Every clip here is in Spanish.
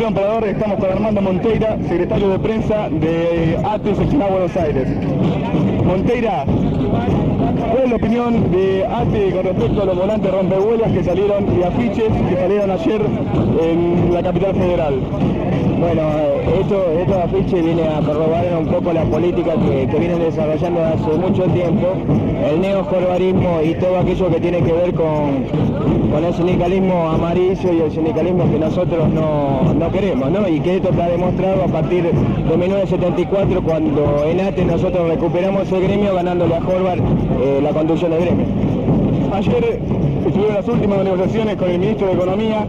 Estamos con Armando Monteira, secretario de prensa de ATE Seccional Buenos Aires. Monteira, ¿cuál es la opinión de ATE con respecto a los volantes rompehuelas que salieron y afiches que salieron ayer en la capital federal? Bueno, esto, estos afiches viene a corroborar un poco la política que, vienen desarrollando hace mucho tiempo, el neocorbarismo y todo aquello que tiene que ver con, el sindicalismo amarillo y el sindicalismo que nosotros no, no queremos, ¿no? Y que esto está demostrado a partir de 1974 cuando en ATE nosotros recuperamos el gremio ganándole a Horvath eh, la conducción del gremio. Ayer estuvieron las últimas negociaciones con el ministro de Economía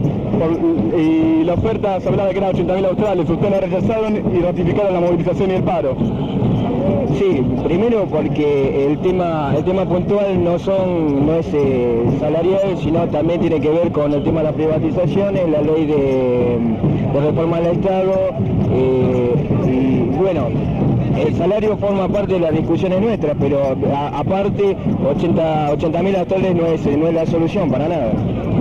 y la oferta se hablaba que eran 80.000 australes. Ustedes la rechazaron y ratificaron la movilización y el paro. Sí, primero porque el tema, el tema puntual no son, no es eh, salarial, sino también tiene que ver con el tema de las privatizaciones, la ley de, de reforma del Estado, eh, y bueno, el salario forma parte de las discusiones nuestras, pero aparte 80 mil actuales no es, no es la solución para nada.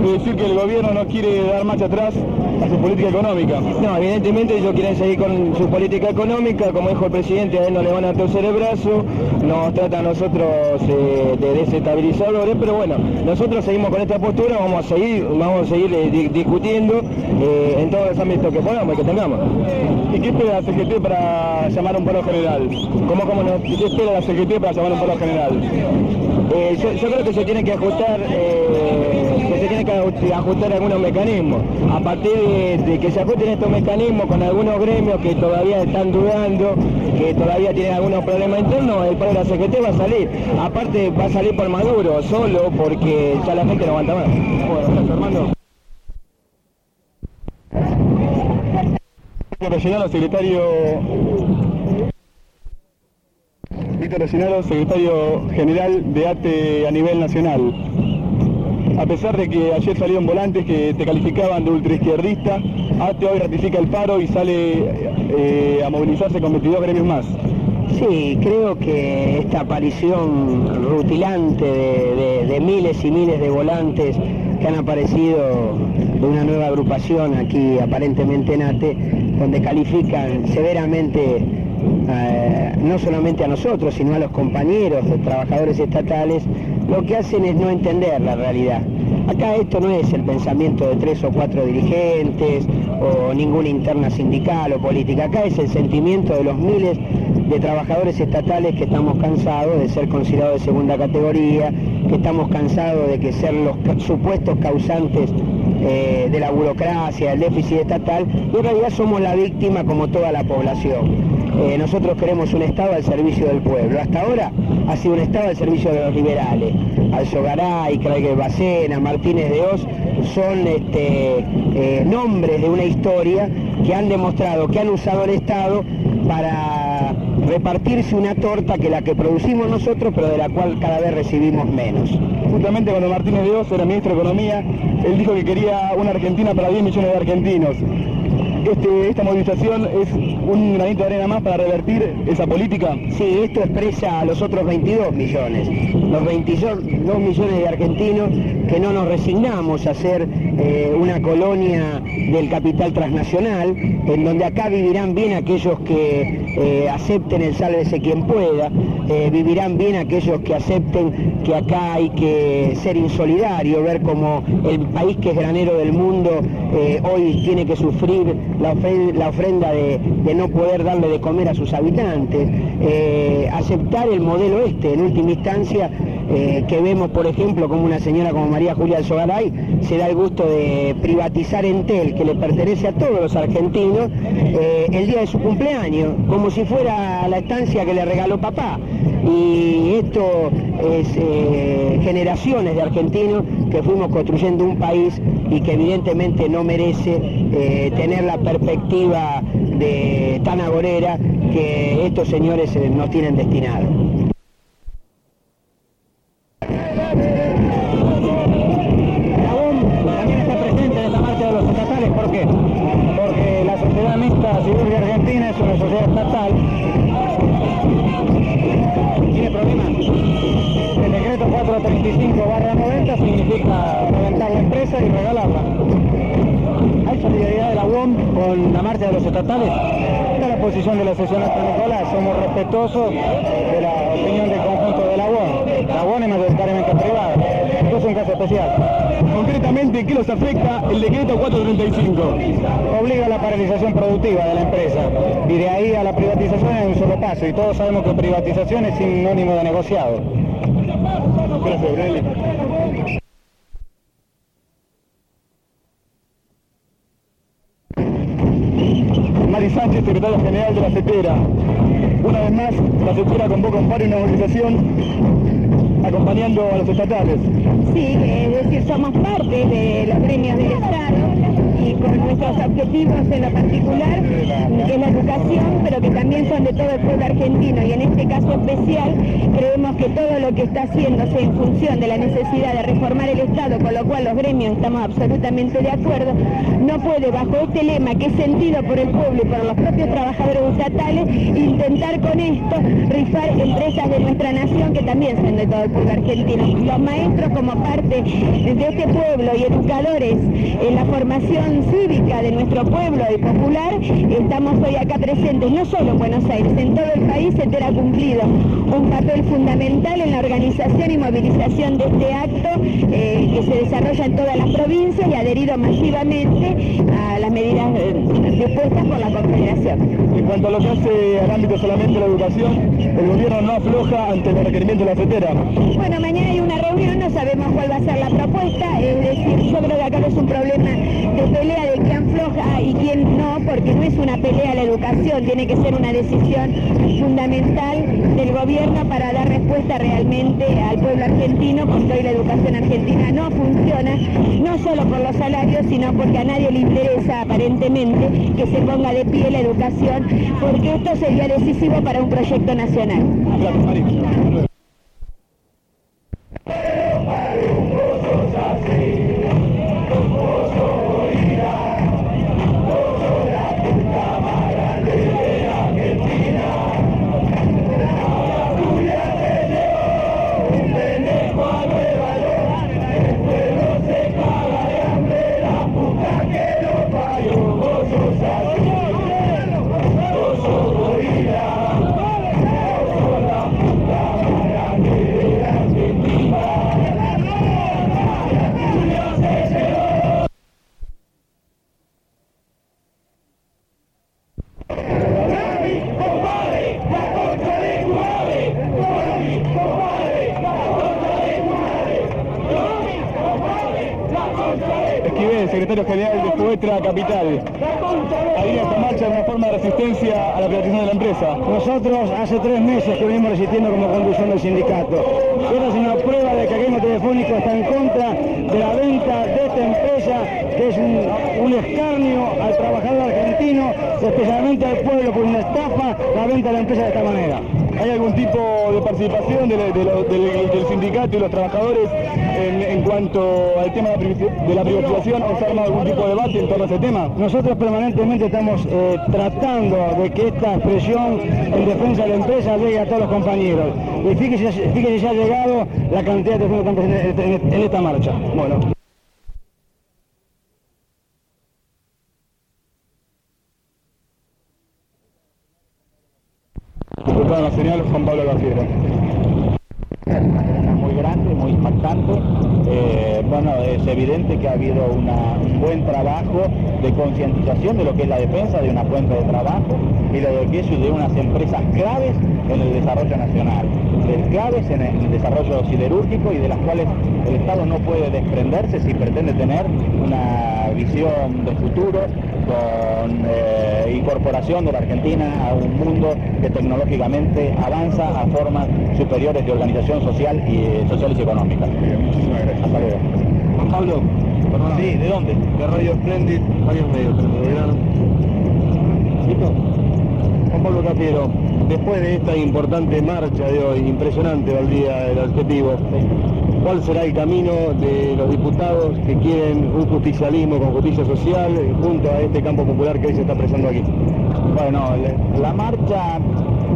Es decir, que el gobierno no quiere dar marcha atrás a su política económica. No, evidentemente ellos quieren seguir con su política económica, como dijo el presidente, a él no le van a torcer el brazo, nos trata a nosotros eh, de desestabilizadores, pero bueno, nosotros seguimos con esta postura, vamos a seguir, vamos a seguir eh, di- discutiendo eh, en todos los ámbitos que podamos y que tengamos. ¿Y qué espera la CGT para llamar a un paro general? ¿Cómo, cómo no? ¿Y qué espera la CGT para llamar a un paro general? Yo, yo creo que se tienen que ajustar, que ajustar algunos mecanismos. A partir de, de que se ajusten estos mecanismos con algunos gremios que todavía están dudando, que todavía tienen algunos problemas internos, el paro de la CGT va a salir. Aparte va a salir por Maduro, solo porque ya la gente no aguanta más. Bueno, gracias, Armando. Víctor Reginalo, secretario... Víctor Reginalo, secretario general de ATE a nivel nacional. A pesar de que ayer salieron volantes que te calificaban de ultraizquierdista, ATE hoy ratifica el paro y sale eh, a movilizarse con 22 gremios más. Sí, creo que esta aparición rutilante de, miles y miles de volantes que han aparecido de una nueva agrupación aquí aparentemente en ATE, donde califican severamente eh, no solamente a nosotros, sino a los compañeros de trabajadores estatales, lo que hacen es no entender la realidad. Acá esto no es el pensamiento de tres o cuatro dirigentes o ninguna interna sindical o política, acá es el sentimiento de los miles de trabajadores estatales que estamos cansados de ser considerados de segunda categoría, que estamos cansados de que ser los supuestos causantes eh, de la burocracia, del déficit estatal, y en realidad somos la víctima como toda la población. Eh, nosotros queremos un Estado al servicio del pueblo. Hasta ahora ha sido un Estado al servicio de los liberales. Alzogaray, Craig Bacena, Martínez de Oz son este, eh, nombres de una historia que han demostrado que han usado el Estado para repartirse una torta que la que producimos nosotros, pero de la cual cada vez recibimos menos. Justamente cuando Martínez de Oz era ministro de Economía, él dijo que quería una Argentina para 10 millones de argentinos. Este- esta movilización es un granito de arena más para revertir esa política. Sí, esto expresa a los otros 22 millones, los 22 millones de argentinos que no nos resignamos a ser eh, una colonia del capital transnacional, en donde acá vivirán bien aquellos que eh, acepten el sálvese quien pueda, eh, vivirán bien aquellos que acepten que acá hay que ser insolidario, ver como el país que es granero del mundo hoy tiene que sufrir la, ofre- la ofrenda de, no poder darle de comer a sus habitantes, eh, aceptar el modelo este, en última instancia, eh, que vemos, por ejemplo, como una señora como María Julia Alzogaray se da el gusto de privatizar Entel, que le pertenece a todos los argentinos, eh, el día de su cumpleaños, como si fuera la estancia que le regaló papá. Y esto es generaciones de argentinos que fuimos construyendo un país y que evidentemente no merece eh, tener la perspectiva de tan agorera que estos señores eh, nos tienen destinado. La UOM también está presente en esta marcha de los estatales, ¿por qué? Porque la Sociedad Mixta Civil Argentina es una sociedad estatal. ¿Tiene problemas? El decreto 435-90 significa y regalarla. Hay solidaridad de la UOM con la marcha de los estatales? Esta es la posición de la sesión hasta Nicolás. Somos respetuosos de la opinión del conjunto de la UON. La UON es mayoritariamente privada. Esto es un caso especial. Concretamente, ¿qué los afecta el decreto 435? Obliga a la paralización productiva de la empresa y de ahí a la privatización es un solo paso y todos sabemos que privatización es sinónimo de negociado. Gracias, CETERA. Una vez más, CETERA convoca un paro y una movilización acompañando a los estatales. Sí, es decir, somos parte de los gremios del Estado y con nuestros objetivos en lo particular, que es la educación, pero que también son de todo el pueblo argentino y en este caso especial creemos que todo lo que está haciéndose en función de la necesidad de reformar el Estado, con lo cual los gremios estamos absolutamente de acuerdo, no puede bajo este lema que es sentido por el pueblo y por los propios trabajadores estatales intentar con esto rifar empresas de nuestra nación que también son de todo el pueblo argentino. Los maestros como parte de este pueblo y educadores en la formación cívica de nuestro pueblo y popular, estamos hoy acá presentes, no solo en Buenos Aires, en todo el país se ha cumplido un papel fundamental en la organización y movilización de este acto eh, que se desarrolla en todas las provincias y adherido masivamente a las medidas eh, dispuestas por la Confederación. En cuanto a lo que hace al ámbito solamente la educación, el gobierno no afloja ante los requerimientos de la CETERA. Bueno, mañana hay una reunión, no sabemos cuál va a ser la propuesta, es decir, yo creo que acá no es un problema de pelea de quién afloja y quién no, porque no es una pelea la educación, tiene que ser una decisión fundamental del gobierno para dar respuesta realmente al pueblo argentino, porque hoy la educación argentina no funciona, no solo por los salarios, sino porque a nadie le interesa aparentemente que se ponga de pie la educación, porque esto sería decisivo para un proyecto nacional. Secretario general de Fuetra Capital. Ahí esta marcha es una forma de resistencia a la privatización de la empresa. Nosotros hace tres meses que venimos resistiendo como conducción del sindicato. Esta es una prueba de que Gremio Telefónico está en contra de la venta de esta empresa, que es un, un escarnio al trabajador argentino, especialmente al pueblo, por una estafa la venta de la empresa de esta manera. ¿Hay algún tipo de participación del, sindicato y los trabajadores en, cuanto al tema de la privatización? ¿O se algún tipo de debate en torno a ese tema? Nosotros permanentemente estamos eh, tratando de que esta expresión en defensa de la empresa llegue a todos los compañeros. Y fíjese, fíjese si ha llegado la cantidad de personas que están en esta marcha. Bueno. Diputado nacional Juan Pablo Cafiero. muy grande, muy impactante. Eh, bueno, es evidente que ha habido un buen trabajo de concientización de lo que es la defensa de una fuente de trabajo y de lo que de unas empresas claves en el desarrollo nacional, de claves en el desarrollo siderúrgico y de las cuales el Estado no puede desprenderse si pretende tener una visión de futuro con eh, incorporación de la Argentina a un mundo que tecnológicamente avanza a formas superiores de organización social y eh, sociales y económicas. Muchísimas gracias. Hasta luego. Juan Pablo, Sí, ¿de dónde? de Radio Splendid, varios medios. ¿Listo? Juan Pablo Cafiero, después de esta importante marcha de hoy, impresionante el objetivo, ¿cuál será el camino de los diputados que quieren un justicialismo con justicia social junto a este campo popular que hoy se está presentando aquí? Bueno, la marcha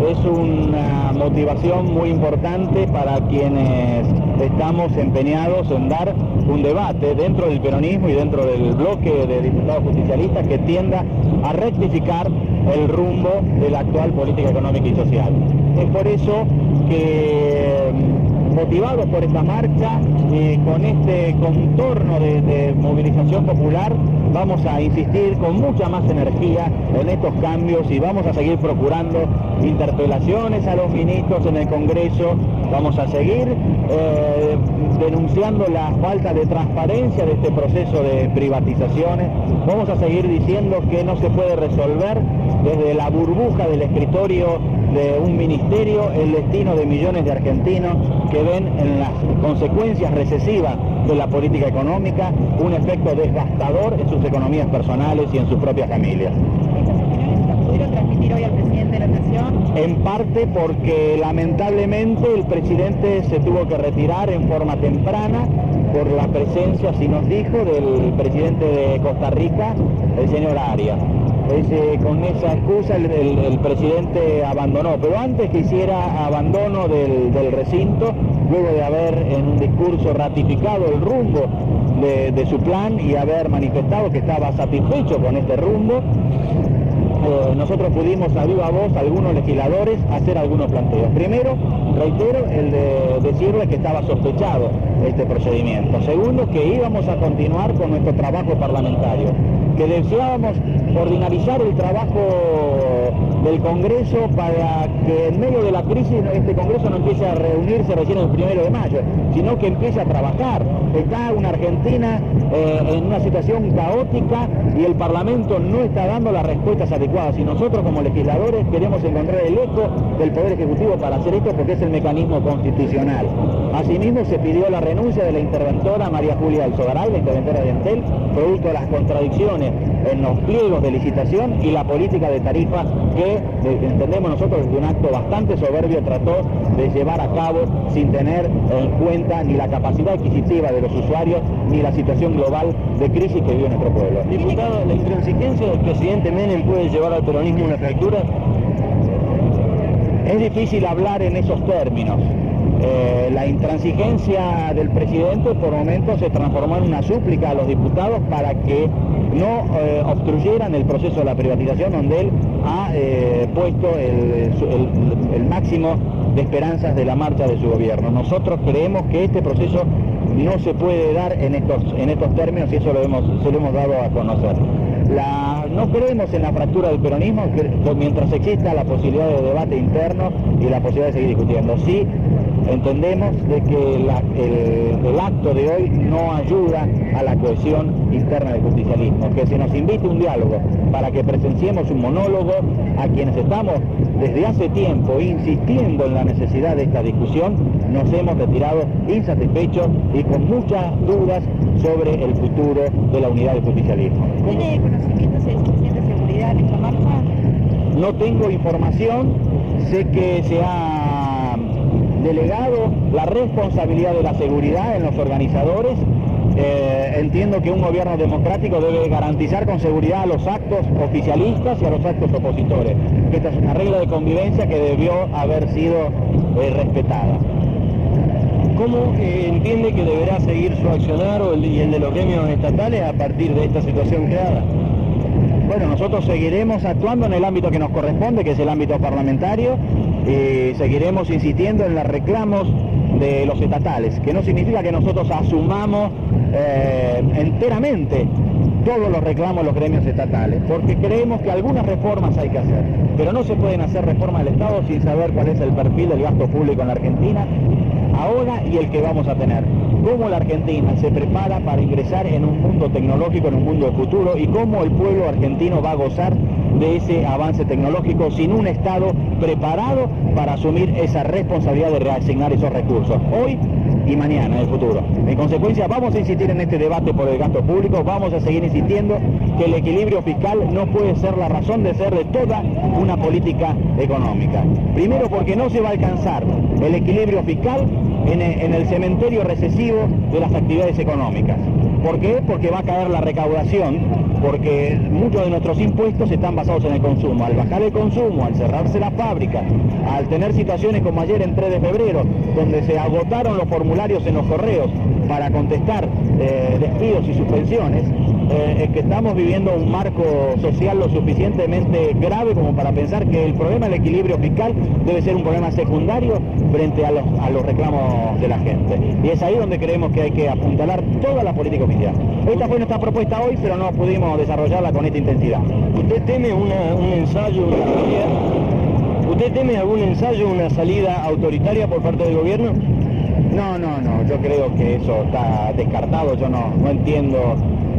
es una motivación muy importante para quienes estamos empeñados en dar un debate dentro del peronismo y dentro del bloque de diputados justicialistas que tienda a rectificar el rumbo de la actual política económica y social. Es por eso que motivados por esta marcha, y con este contorno de, movilización popular, vamos a insistir con mucha más energía en estos cambios y vamos a seguir procurando interpelaciones a los ministros en el Congreso, vamos a seguir eh, denunciando la falta de transparencia de este proceso de privatizaciones, vamos a seguir diciendo que no se puede resolver desde la burbuja del escritorio de un ministerio el destino de millones de argentinos que ven en las consecuencias recesivas de la política económica un efecto devastador en sus economías personales y en sus propias familias. ¿Estas opiniones las pudieron transmitir hoy al presidente de la Nación? En parte porque lamentablemente el presidente se tuvo que retirar en forma temprana por la presencia, si nos dijo, del presidente de Costa Rica, el señor Arias con esa excusa el, presidente abandonó, pero antes que hiciera abandono del, recinto, luego de haber en un discurso ratificado el rumbo de, su plan y haber manifestado que estaba satisfecho con este rumbo, eh, nosotros pudimos a viva voz, algunos legisladores, hacer algunos planteos. Primero, reitero, el de decirle que estaba sospechado este procedimiento. Segundo, que íbamos a continuar con nuestro trabajo parlamentario que deseábamos ordinarizar el trabajo del Congreso para que en medio de la crisis este Congreso no empiece a reunirse recién el primero de mayo, sino que empiece a trabajar. Está una Argentina eh, en una situación caótica y el Parlamento no está dando las respuestas adecuadas. Y nosotros como legisladores queremos encontrar el eco del Poder Ejecutivo para hacer esto porque es el mecanismo constitucional. Asimismo se pidió la renuncia de la interventora María Julia Alzogaray, la interventora de Entel, producto de las contradicciones en los pliegos de licitación y la política de tarifa que entendemos nosotros desde un acto bastante soberbio trató de llevar a cabo sin tener en cuenta ni la capacidad adquisitiva de los usuarios ni la situación global de crisis que vive nuestro pueblo. Diputado, ¿la intransigencia del presidente Menem puede llevar al peronismo una fractura? Es difícil hablar en esos términos. Eh, la intransigencia del presidente por momentos se transformó en una súplica a los diputados para que no eh, obstruyeran el proceso de la privatización donde él ha eh, puesto el, máximo de esperanzas de la marcha de su gobierno. Nosotros creemos que este proceso no se puede dar en estos, en estos términos y eso lo hemos, se lo hemos dado a conocer. No creemos en la fractura del peronismo mientras exista la posibilidad de debate interno y la posibilidad de seguir discutiendo. Sí, entendemos de que el, acto de hoy no ayuda a la cohesión interna del justicialismo, que se nos invite un diálogo para que presenciemos un monólogo a quienes estamos desde hace tiempo insistiendo en la necesidad de esta discusión, nos hemos retirado insatisfechos y con muchas dudas sobre el futuro de la unidad del justicialismo. ¿Tiene conocimientos de de seguridad en esta marcha? No tengo información, sé que se ha delegado la responsabilidad de la seguridad en los organizadores. Eh, entiendo que un gobierno democrático debe garantizar con seguridad a los actos oficialistas y a los actos opositores. Esta es una regla de convivencia que debió haber sido eh, respetada. ¿Cómo eh, entiende que deberá seguir su accionar y el de los gremios estatales a partir de esta situación creada? Bueno, nosotros seguiremos actuando en el ámbito que nos corresponde, que es el ámbito parlamentario, y seguiremos insistiendo en los reclamos de los estatales, que no significa que nosotros asumamos eh, enteramente todos los reclamos de los gremios estatales, porque creemos que algunas reformas hay que hacer, pero no se pueden hacer reformas del Estado sin saber cuál es el perfil del gasto público en la Argentina, ahora y el que vamos a tener. Cómo la Argentina se prepara para ingresar en un mundo tecnológico, en un mundo de futuro, y cómo el pueblo argentino va a gozar de ese avance tecnológico sin un Estado preparado para asumir esa responsabilidad de reasignar esos recursos, hoy y mañana, en el futuro. En consecuencia, vamos a insistir en este debate por el gasto público, vamos a seguir insistiendo que el equilibrio fiscal no puede ser la razón de ser de toda una política económica. Primero porque no se va a alcanzar el equilibrio fiscal en, el cementerio recesivo de las actividades económicas. ¿Por qué? Porque va a caer la recaudación, porque muchos de nuestros impuestos están basados en el consumo. Al bajar el consumo, al cerrarse la fábrica, al tener situaciones como ayer en 3 de febrero, donde se agotaron los formularios en los correos para contestar eh, despidos y suspensiones, eh, es que estamos viviendo un marco social lo suficientemente grave como para pensar que el problema del equilibrio fiscal debe ser un problema secundario frente a los, a los reclamos de la gente. Y es ahí donde creemos que hay que apuntalar toda la política oficial. Esta fue nuestra propuesta hoy, pero no pudimos desarrollarla con esta intensidad. ¿Usted teme una- un ensayo, una salida? ¿Usted teme algún ensayo, una salida autoritaria por parte del gobierno? No, no, no, yo creo que eso está descartado, yo no, no entiendo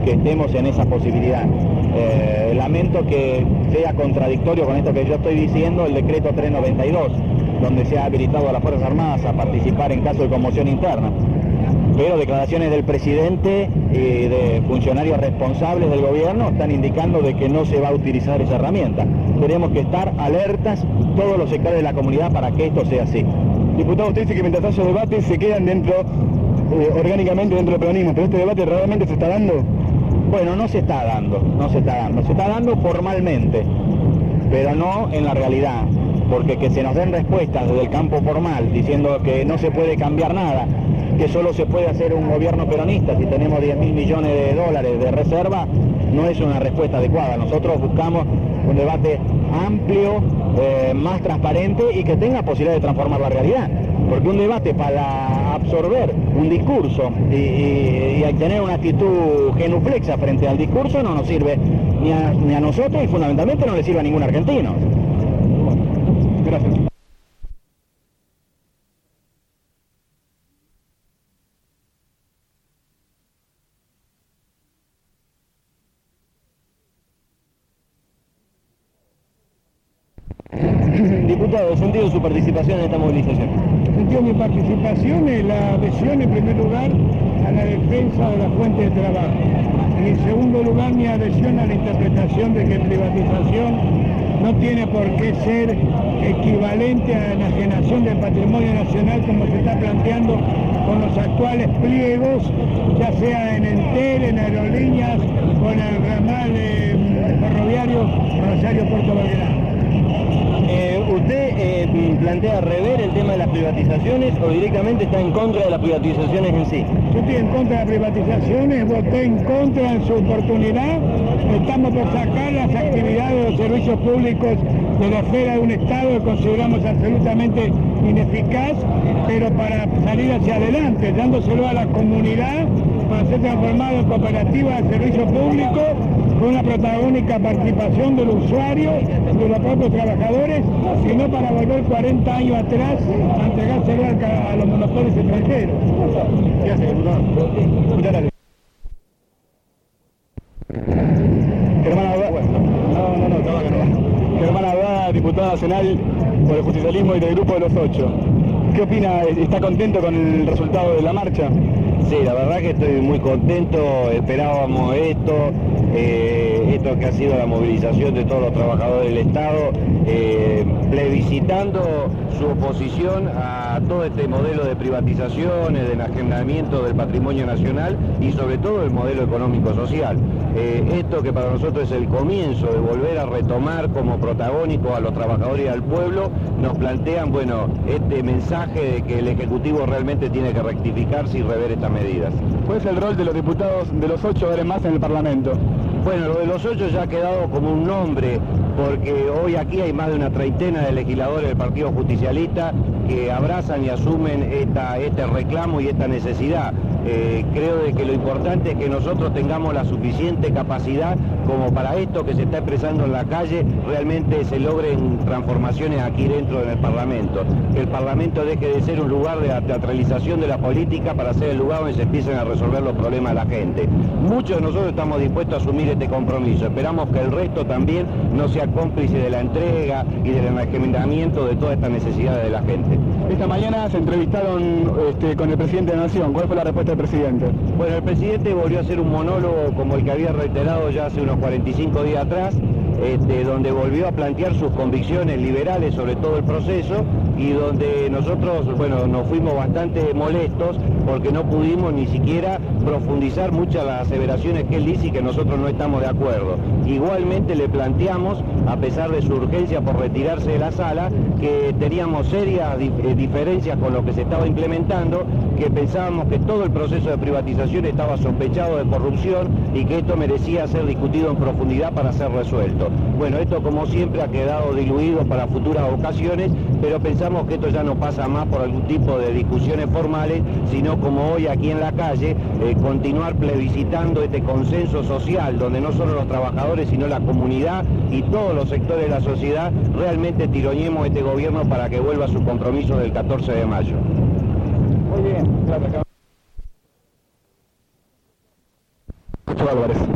que estemos en esa posibilidad. Eh, lamento que sea contradictorio con esto que yo estoy diciendo el decreto 392, donde se ha habilitado a las Fuerzas Armadas a participar en caso de conmoción interna. Pero declaraciones del presidente y de funcionarios responsables del gobierno están indicando de que no se va a utilizar esa herramienta. Tenemos que estar alertas todos los sectores de la comunidad para que esto sea así. Diputado, usted dice que mientras haya debate se quedan dentro, eh, orgánicamente dentro del peronismo, pero este debate realmente se está dando. Bueno, no se está dando, no se está dando. Se está dando formalmente, pero no en la realidad. Porque que se nos den respuestas desde el campo formal diciendo que no se puede cambiar nada, que solo se puede hacer un gobierno peronista si tenemos 10 mil millones de dólares de reserva, no es una respuesta adecuada. Nosotros buscamos un debate amplio, eh, más transparente y que tenga posibilidad de transformar la realidad. Porque un debate para absorber un discurso y, tener una actitud genuflexa frente al discurso no nos sirve ni a, ni a nosotros y fundamentalmente no le sirve a ningún argentino. Gracias. Diputado, ¿el sentido su participación en esta movilización? sentido mi participación es la adhesión en primer lugar a la defensa de la fuente de trabajo. En segundo lugar mi adhesión a la interpretación de que privatización no tiene por qué ser equivalente a la enajenación del patrimonio nacional como se está planteando con los actuales pliegos, ya sea en Entel, en aerolíneas en el ramal eh, ferroviario Rosario-Puerto Belgrano. Eh, ¿Usted eh, plantea rever el tema de las privatizaciones o directamente está en contra de las privatizaciones en sí? Yo estoy en contra de las privatizaciones, voté en contra en su oportunidad. Estamos por sacar las actividades de los servicios públicos de la esfera de un Estado que consideramos absolutamente ineficaz, pero para salir hacia adelante, dándoselo a la comunidad para ser transformado en cooperativa de servicio público con una protagónica participación del usuario, de los propios trabajadores, y no para volver 40 años atrás a entregárselo a los monopolios extranjeros. Germán Abad, no, no, no, no. Germán Abad, diputado nacional por el justicialismo y del Grupo de los Ocho. ¿Qué opina? ¿Está contento con el resultado de la marcha? Sí, la verdad que estoy muy contento, esperábamos esto, eh, esto que ha sido la movilización de todos los trabajadores del Estado, eh, plebiscitando su oposición a todo este modelo de privatizaciones, de enajenamiento del patrimonio nacional y sobre todo el modelo económico-social. Eh, esto que para nosotros es el comienzo de volver a retomar como protagónico a los trabajadores y al pueblo, nos plantean, bueno, este mensaje de que el Ejecutivo realmente tiene que rectificarse y rever estas medidas. ¿Cuál es el rol de los diputados de los ocho ahora más en el Parlamento? Bueno, lo de los ocho ya ha quedado como un nombre, porque hoy aquí hay más de una treintena de legisladores del Partido Justicialista que abrazan y asumen esta, este reclamo y esta necesidad. Eh, creo de que lo importante es que nosotros tengamos la suficiente capacidad como para esto que se está expresando en la calle realmente se logren transformaciones aquí dentro del Parlamento. Que el Parlamento deje de ser un lugar de la teatralización de la política para ser el lugar donde se empiecen a resolver los problemas de la gente. Muchos de nosotros estamos dispuestos a asumir este compromiso. Esperamos que el resto también no sea cómplice de la entrega y del enajenamiento de todas estas necesidades de la gente. Esta mañana se entrevistaron este, con el presidente de la Nación. ¿Cuál fue la respuesta presidente? Bueno, el presidente volvió a hacer un monólogo como el que había reiterado ya hace unos 45 días atrás, este, donde volvió a plantear sus convicciones liberales sobre todo el proceso y donde nosotros, bueno, nos fuimos bastante molestos porque no pudimos ni siquiera profundizar muchas las aseveraciones que él dice y que nosotros no estamos de acuerdo. Igualmente le planteamos, a pesar de su urgencia por retirarse de la sala, que teníamos serias eh, diferencias con lo que se estaba implementando, que pensábamos que todo el proceso de privatización estaba sospechado de corrupción y que esto merecía ser discutido en profundidad para ser resuelto. Bueno, esto como siempre ha quedado diluido para futuras ocasiones, pero pensamos que esto ya no pasa más por algún tipo de discusiones formales, sino como hoy aquí en la calle, eh, continuar plebiscitando este consenso social, donde no solo los trabajadores, sino la comunidad y todos los sectores de la sociedad realmente tiroñemos este gobierno para que vuelva a su compromiso del 14 de mayo. Muy bien, Álvarez.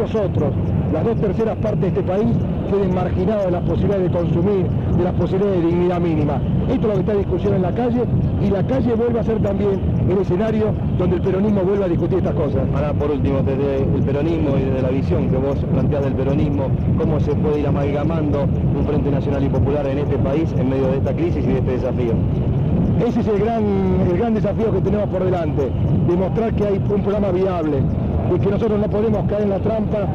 Muchos otros, las dos terceras partes de este país queden marginados de las posibilidades de consumir, de las posibilidades de dignidad mínima. Esto es lo que está en discusión en la calle y la calle vuelve a ser también el escenario donde el peronismo vuelve a discutir estas cosas. Ahora, por último, desde el peronismo y desde la visión que vos planteás del peronismo, ¿cómo se puede ir amalgamando un Frente Nacional y Popular en este país en medio de esta crisis y de este desafío? Ese es el gran, el gran desafío que tenemos por delante, demostrar que hay un programa viable y que nosotros no podemos caer en la trampa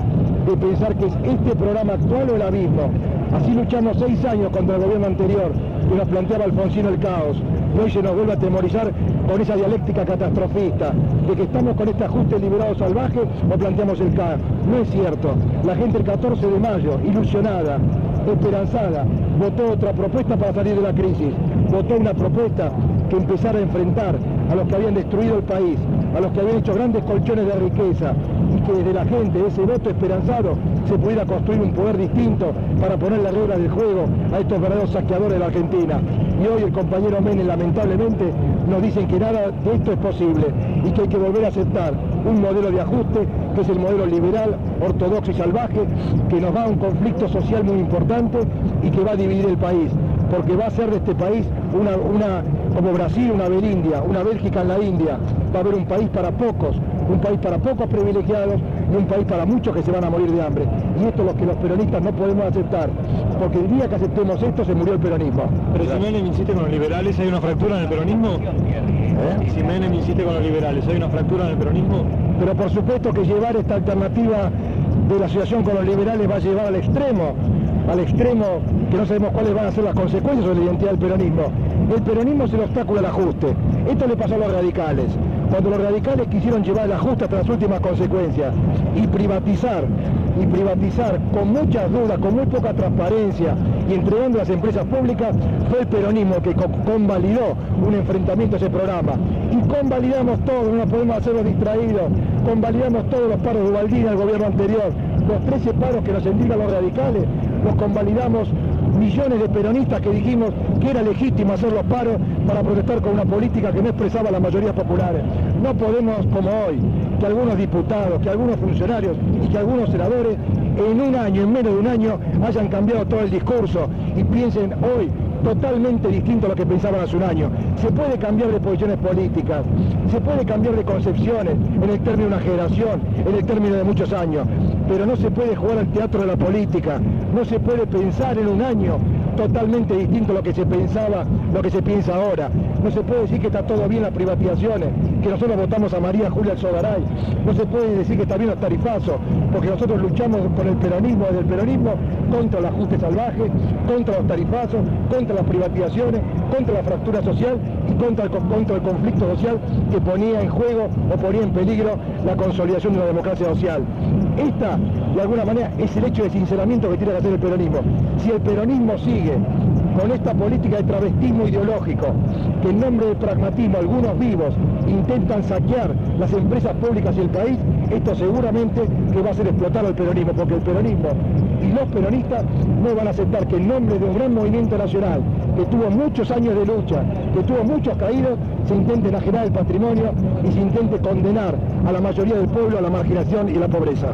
de pensar que es este programa actual o el abismo. Así luchamos seis años contra el gobierno anterior que nos planteaba Alfonsino el caos. Y hoy se nos vuelve a atemorizar con esa dialéctica catastrofista de que estamos con este ajuste liberado salvaje o planteamos el caos. No es cierto. La gente el 14 de mayo, ilusionada, esperanzada, votó otra propuesta para salir de la crisis. Votó una propuesta que empezara a enfrentar a los que habían destruido el país, a los que habían hecho grandes colchones de riqueza y que desde la gente, de ese voto esperanzado, se pudiera construir un poder distinto para poner las reglas del juego a estos verdaderos saqueadores de la Argentina. Y hoy el compañero Menem lamentablemente nos dicen que nada de esto es posible y que hay que volver a aceptar un modelo de ajuste que es el modelo liberal, ortodoxo y salvaje, que nos va a un conflicto social muy importante y que va a dividir el país, porque va a ser de este país una, una como Brasil, una Belindia, una Bélgica en la India, va a haber un país para pocos, un país para pocos privilegiados y un país para muchos que se van a morir de hambre. Y esto es lo que los peronistas no podemos aceptar, porque el día que aceptemos esto se murió el peronismo. Pero si Menem insiste con los liberales, ¿hay una fractura en el peronismo? ¿Eh? Si Menem insiste con los liberales, ¿hay una fractura en el peronismo? Pero por supuesto que llevar esta alternativa de la asociación con los liberales va a llevar al extremo, al extremo que no sabemos cuáles van a ser las consecuencias de la identidad del peronismo. El peronismo es el obstáculo al ajuste. Esto le pasó a los radicales. Cuando los radicales quisieron llevar el ajuste hasta las últimas consecuencias y privatizar, y privatizar con muchas dudas, con muy poca transparencia y entregando las empresas públicas, fue el peronismo que convalidó un enfrentamiento a ese programa. Y convalidamos todo, no podemos hacerlo distraídos, convalidamos todos los paros de Ubaldina del gobierno anterior, los 13 paros que nos endilgan los radicales, los convalidamos millones de peronistas que dijimos que era legítimo hacer los paros para protestar con una política que no expresaba las mayorías populares. No podemos, como hoy, que algunos diputados, que algunos funcionarios y que algunos senadores en un año, en menos de un año, hayan cambiado todo el discurso y piensen hoy totalmente distinto a lo que pensaban hace un año. Se puede cambiar de posiciones políticas, se puede cambiar de concepciones en el término de una generación, en el término de muchos años, pero no se puede jugar al teatro de la política, no se puede pensar en un año totalmente distinto a lo que se pensaba, lo que se piensa ahora. No se puede decir que está todo bien las privatizaciones, que nosotros votamos a María Julia Sogaray. No se puede decir que está bien los tarifazos, porque nosotros luchamos por el peronismo, desde el peronismo, contra el ajuste salvaje, contra los tarifazos, contra las privatizaciones, contra la fractura social y contra el, contra el conflicto social que ponía en juego o ponía en peligro la consolidación de la democracia social. Esta, de alguna manera, es el hecho de sinceramiento que tiene que hacer el peronismo. Si el peronismo sigue con esta política de travestismo ideológico, que en nombre del pragmatismo algunos vivos intentan saquear las empresas públicas y el país, esto seguramente que va a hacer explotar al peronismo, porque el peronismo y los peronistas no van a aceptar que en nombre de un gran movimiento nacional, que tuvo muchos años de lucha, que tuvo muchos caídos, se intente enajenar el patrimonio y se intente condenar a la mayoría del pueblo a la marginación y la pobreza.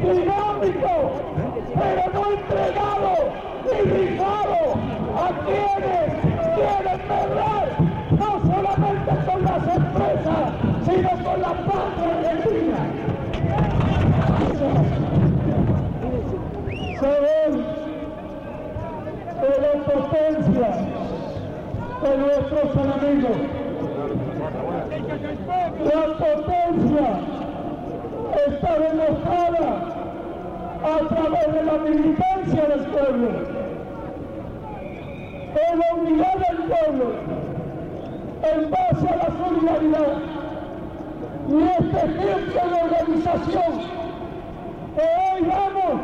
Dinámico, pero no entregado ni rijado a quienes quieren verdad, no solamente con las empresas, sino con la patria argentina. Saber de la potencia de nuestros enemigos. La potencia está demostrada a través de la militancia del pueblo, de la unidad del pueblo, en base a la solidaridad. Y este ejemplo de organización. Que hoy vamos,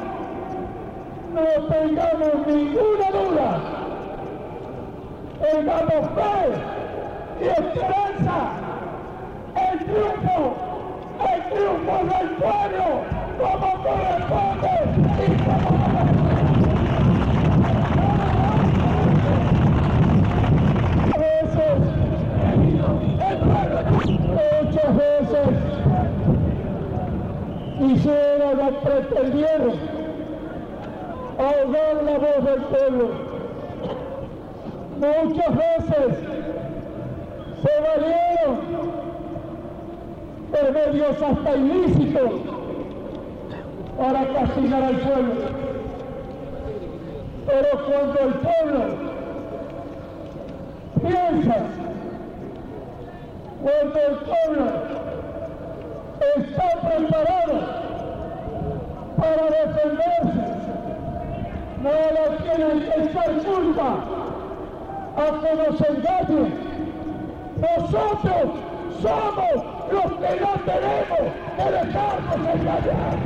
no tengamos ninguna duda, tengamos fe y esperanza. El triunfo, pueblo, como corresponde veces, muchas veces, pretendieron ahogar la voz del pueblo. Muchas veces se valieron medios hasta ilícitos para castigar al pueblo. Pero cuando el pueblo piensa, cuando el pueblo está preparado para defenderse, no le tienen que echar culpa a que nos engañen. Nosotros somos los que no tenemos que dejarnos engañar.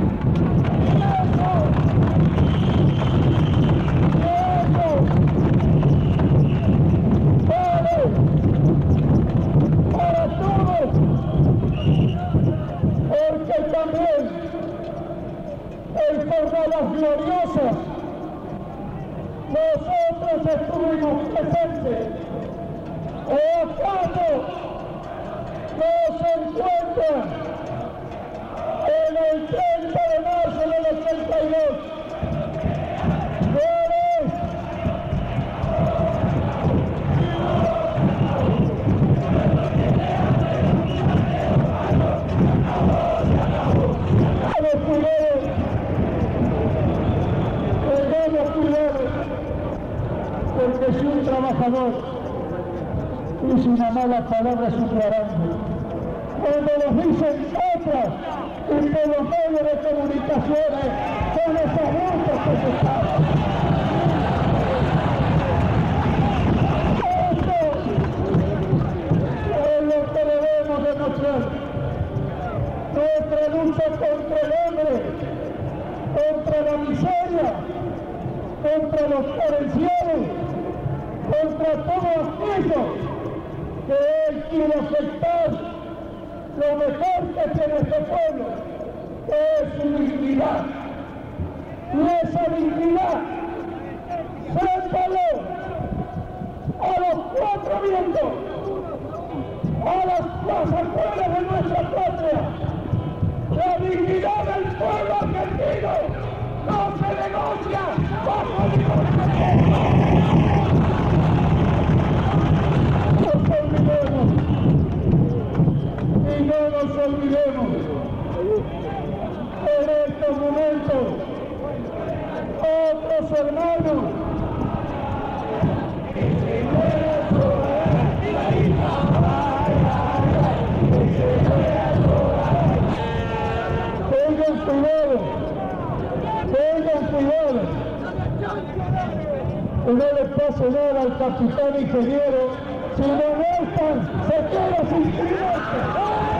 Eso, vale para todos, porque también en jornadas gloriosas nosotros estuvimos presentes. ¿O acaso no se encuentra en el 30 de marzo del 82? Flores, Tengamos cuidado, tengamos cuidado, porque si un trabajador dice una mala palabra es un garante. Cuando los dicen otras y por los medios de comunicaciones son los abusos que se están. Esto es lo que debemos demostrar nuestra lucha contra el hambre, contra la miseria, contra los carenciados, contra todo aquello que él quiere afectar lo mejor que tiene este pueblo, es su dignidad. Y esa dignidad, séntalo a los cuatro vientos, a las, las afueras de nuestra patria, la dignidad del pueblo argentino no se negocia bajo ninguna nos olvidemos. En estos momentos, otros hermanos Tengan cuidado, tengan cuidado. No le pasa nada al capitán ingeniero, si no vueltan, se queda sin cliente.